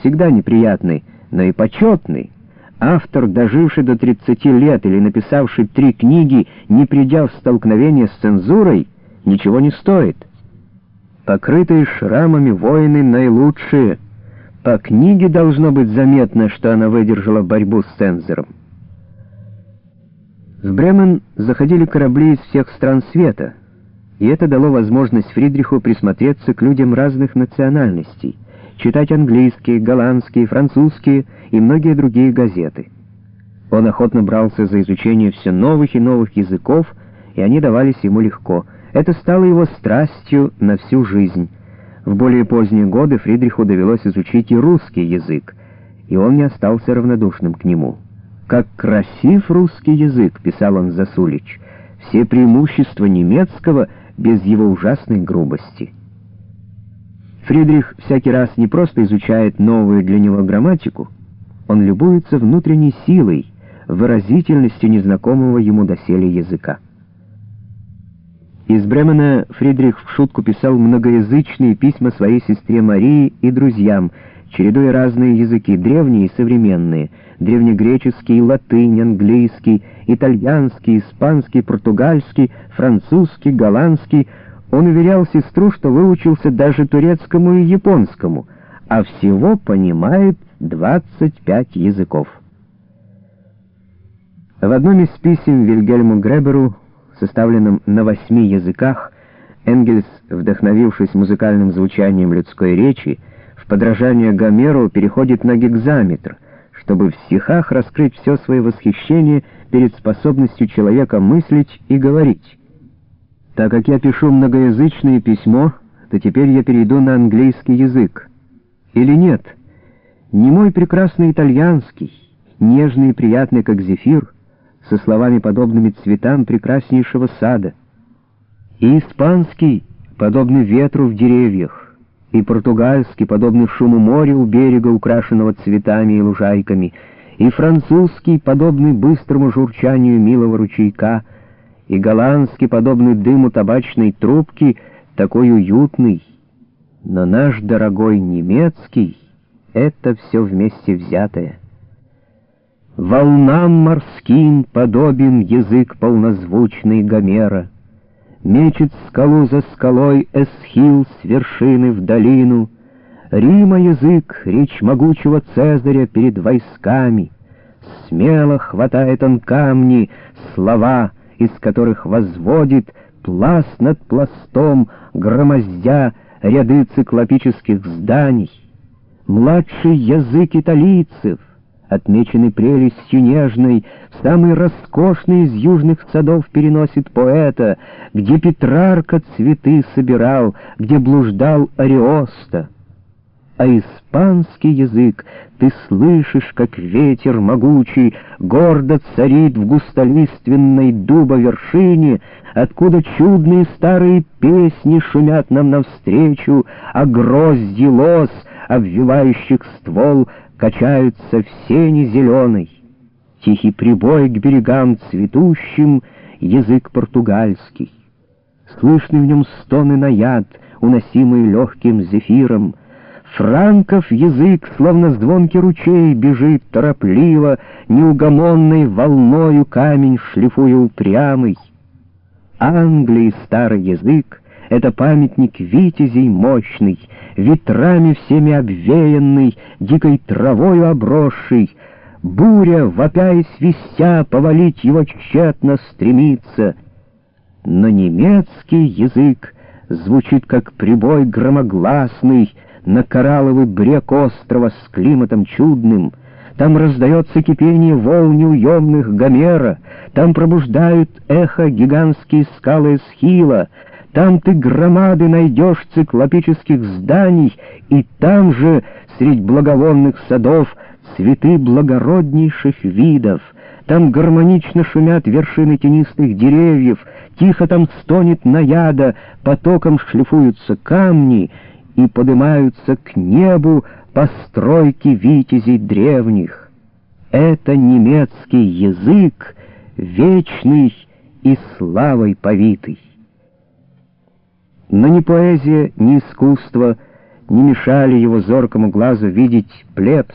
всегда неприятный, но и почетный. Автор, доживший до 30 лет или написавший три книги, не придя в столкновение с цензурой, ничего не стоит. Покрытые шрамами воины наилучшие. По книге должно быть заметно, что она выдержала борьбу с цензором. В Бремен заходили корабли из всех стран света, и это дало возможность Фридриху присмотреться к людям разных национальностей, читать английские, голландские, французские и многие другие газеты. Он охотно брался за изучение все новых и новых языков, и они давались ему легко. Это стало его страстью на всю жизнь. В более поздние годы Фридриху довелось изучить и русский язык, и он не остался равнодушным к нему. «Как красив русский язык», — писал он Засулич, — «все преимущества немецкого без его ужасной грубости». Фридрих всякий раз не просто изучает новую для него грамматику, он любуется внутренней силой, выразительностью незнакомого ему доселе языка. Из Бремена Фридрих в шутку писал многоязычные письма своей сестре Марии и друзьям, чередуя разные языки, древние и современные, древнегреческий, латынь, английский, итальянский, испанский, португальский, французский, голландский. Он уверял сестру, что выучился даже турецкому и японскому, а всего понимает 25 языков. В одном из писем Вильгельму Греберу, составленном на восьми языках, Энгельс, вдохновившись музыкальным звучанием людской речи, в подражание Гомеру переходит на гекзаметр, чтобы в стихах раскрыть все свое восхищение перед способностью человека мыслить и говорить. Так как я пишу многоязычное письмо, то теперь я перейду на английский язык. Или нет? Не мой прекрасный итальянский, нежный и приятный, как зефир — со словами, подобными цветам прекраснейшего сада, и испанский, подобный ветру в деревьях, и португальский, подобный шуму моря у берега, украшенного цветами и лужайками, и французский, подобный быстрому журчанию милого ручейка, и голландский, подобный дыму табачной трубки, такой уютный. Но наш дорогой немецкий — это все вместе взятое. Волнам морским подобен язык полнозвучный Гомера. Мечет скалу за скалой Эсхил с вершины в долину. Рима язык, речь могучего Цезаря перед войсками. Смело хватает он камни, слова, из которых возводит пласт над пластом, громоздя ряды циклопических зданий. Младший язык италийцев, отмеченный прелестью нежной, в самый роскошный из южных садов переносит поэта, где Петрарка цветы собирал, где блуждал Ариоста. А испанский язык ты слышишь, как ветер могучий гордо царит в густолиственной дуба вершине, откуда чудные старые песни шумят нам навстречу, а грозди лос, обвивающих ствол, качаются в сене зеленой. Тихий прибой к берегам цветущим, язык португальский. Слышны в нем стоны наяд, уносимые легким зефиром. Франков язык, словно звонкий ручей, бежит торопливо, неугомонной волною камень шлифуя упрямый. Англии старый язык это памятник витязей мощный, ветрами всеми обвеянный, дикой травою обросший. Буря, вопя и свистя, повалить его тщетно стремится. Но немецкий язык звучит, как прибой громогласный на коралловый брег острова с климатом чудным. Там раздается кипение волн неуемных Гомера, там пробуждают эхо гигантские скалы Эсхила, там ты громады найдешь циклопических зданий, и там же, средь благовонных садов, цветы благороднейших видов. Там гармонично шумят вершины тенистых деревьев, тихо там стонет наяда, потоком шлифуются камни и поднимаются к небу постройки витязей древних. Это немецкий язык, вечный и славой повитый. Но ни поэзия, ни искусство не мешали его зоркому глазу видеть плебс,